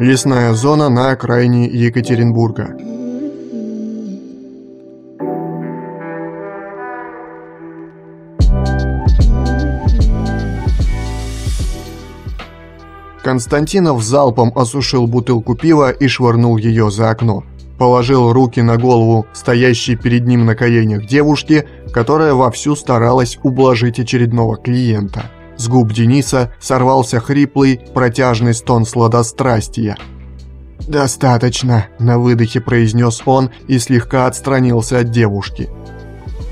Лесная зона на окраине Екатеринбурга. Константинов залпом осушил бутылку пива и швырнул ее за окно. Положил руки на голову стоящей перед ним на коленях девушки, которая вовсю старалась ублажить очередного клиента. С губ Дениса сорвался хриплый, протяжный стон сладострастия. «Достаточно», – на выдохе произнес он и слегка отстранился от девушки.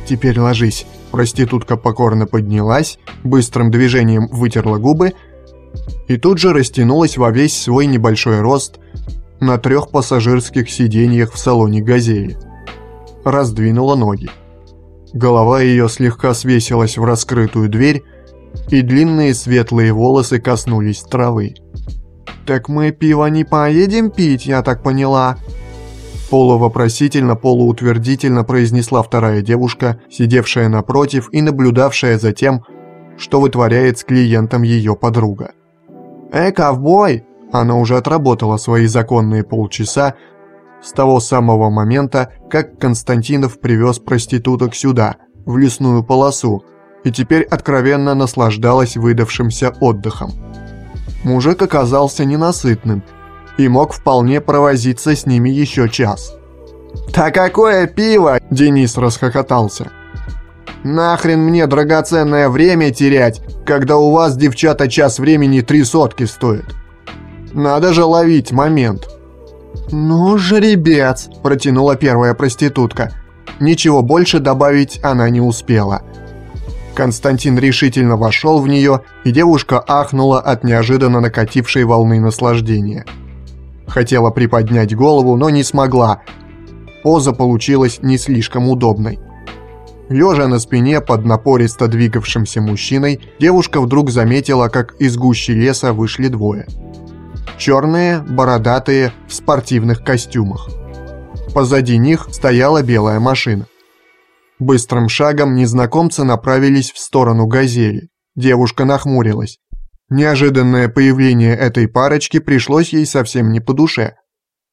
«Теперь ложись». Проститутка покорно поднялась, быстрым движением вытерла губы и тут же растянулась во весь свой небольшой рост на трех пассажирских сиденьях в салоне «Газели». Раздвинула ноги. Голова ее слегка свесилась в раскрытую дверь, и длинные светлые волосы коснулись травы. «Так мы пиво не поедем пить, я так поняла?» Полувопросительно, полуутвердительно произнесла вторая девушка, сидевшая напротив и наблюдавшая за тем, что вытворяет с клиентом ее подруга. «Эй, ковбой!» Она уже отработала свои законные полчаса с того самого момента, как Константинов привез проституток сюда, в лесную полосу, и теперь откровенно наслаждалась выдавшимся отдыхом. Мужик оказался ненасытным и мог вполне провозиться с ними еще час. «Да какое пиво!» – Денис расхохотался. Нахрен мне драгоценное время терять, когда у вас, девчата, час времени три сотки стоит? Надо же ловить момент. Ну, жеребец, протянула первая проститутка. Ничего больше добавить она не успела. Константин решительно вошел в нее, и девушка ахнула от неожиданно накатившей волны наслаждения. Хотела приподнять голову, но не смогла. Поза получилась не слишком удобной. Лежа на спине под напористо двигавшимся мужчиной, девушка вдруг заметила, как из гущи леса вышли двое. Черные, бородатые, в спортивных костюмах. Позади них стояла белая машина. Быстрым шагом незнакомцы направились в сторону «Газели». Девушка нахмурилась. Неожиданное появление этой парочки пришлось ей совсем не по душе.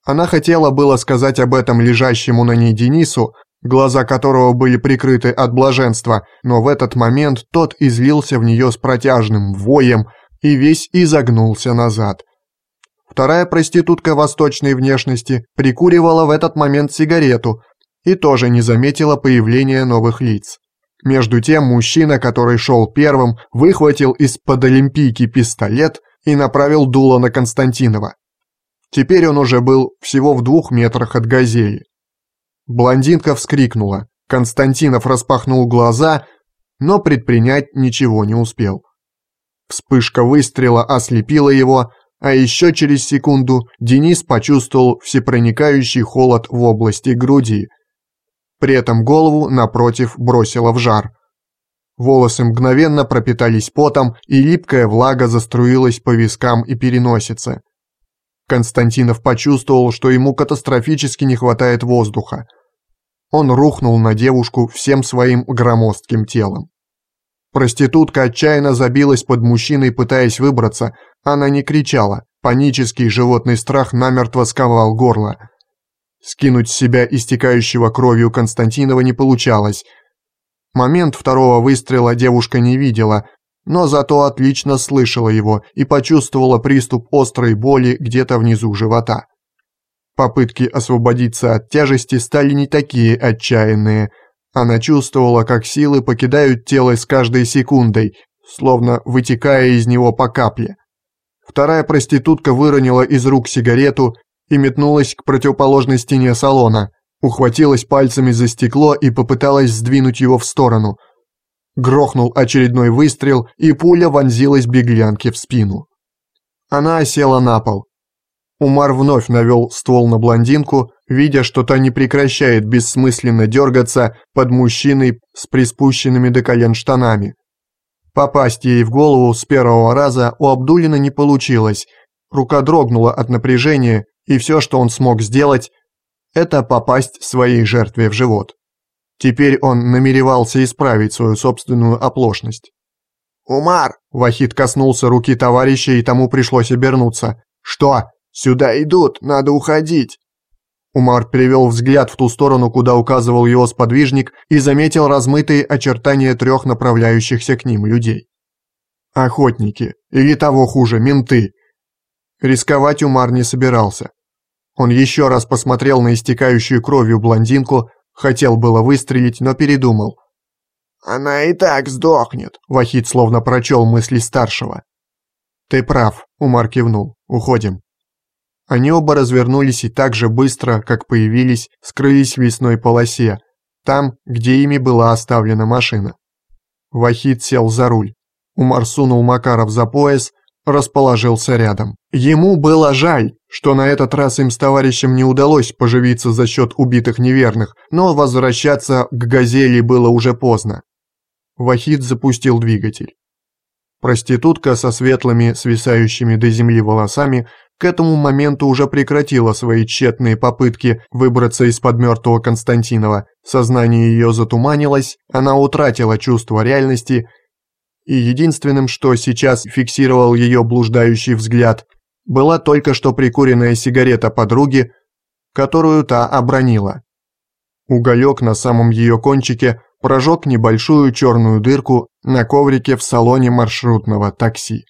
Она хотела было сказать об этом лежащему на ней Денису, глаза которого были прикрыты от блаженства, но в этот момент тот излился в нее с протяжным воем и весь изогнулся назад. Вторая проститутка восточной внешности прикуривала в этот момент сигарету и тоже не заметила появления новых лиц. Между тем мужчина, который шел первым, выхватил из-под олимпийки пистолет и направил дуло на Константинова. Теперь он уже был всего в двух метрах от газели. Блондинка вскрикнула. Константинов распахнул глаза, но предпринять ничего не успел. Вспышка выстрела ослепила его, а еще через секунду Денис почувствовал всепроникающий холод в области груди. При этом голову, напротив, бросило в жар. Волосы мгновенно пропитались потом, и липкая влага заструилась по вискам и переносице. Константинов почувствовал, что ему катастрофически не хватает воздуха. Он рухнул на девушку всем своим громоздким телом. Проститутка отчаянно забилась под мужчиной, пытаясь выбраться. Она не кричала. Панический животный страх намертво сковал горло. Скинуть с себя истекающего кровью Константинова не получалось. Момент второго выстрела девушка не видела, но зато отлично слышала его и почувствовала приступ острой боли где-то внизу живота. Попытки освободиться от тяжести стали не такие отчаянные. Она чувствовала, как силы покидают тело с каждой секундой, словно вытекая из него по капле. Вторая проститутка выронила из рук сигарету и метнулась к противоположной стене салона, ухватилась пальцами за стекло и попыталась сдвинуть его в сторону. Грохнул очередной выстрел, и пуля вонзилась беглянке в спину. Она осела на пол, Умар вновь навел ствол на блондинку, видя, что та не прекращает бессмысленно дергаться под мужчиной с приспущенными до колен штанами. Попасть ей в голову с первого раза у Абдулина не получилось. Рука дрогнула от напряжения, и все, что он смог сделать, это попасть своей жертве в живот. Теперь он намеревался исправить свою собственную оплошность. «Умар!» – Вахид коснулся руки товарища, и тому пришлось обернуться. «Что?» «Сюда идут, надо уходить!» Умар перевел взгляд в ту сторону, куда указывал его сподвижник, и заметил размытые очертания трех направляющихся к ним людей. Охотники, или того хуже, менты. Рисковать Умар не собирался. Он еще раз посмотрел на истекающую кровью блондинку, хотел было выстрелить, но передумал. «Она и так сдохнет», – Вахид словно прочел мысли старшего. «Ты прав», – Умар кивнул. «Уходим». Они оба развернулись и так же быстро, как появились, скрылись в лесной полосе, там, где ими была оставлена машина. Вахид сел за руль. Умар сунул Макаров за пояс, расположился рядом. Ему было жаль, что на этот раз им с товарищем не удалось поживиться за счет убитых неверных, но возвращаться к «Газели» было уже поздно. Вахид запустил двигатель. Проститутка со светлыми, свисающими до земли волосами к этому моменту уже прекратила свои тщетные попытки выбраться из-под мертвого Константинова. Сознание ее затуманилось, она утратила чувство реальности и единственным, что сейчас фиксировал ее блуждающий взгляд, была только что прикуренная сигарета подруги, которую та обронила. Уголек на самом ее кончике прожег небольшую черную дырку на коврике в салоне маршрутного такси.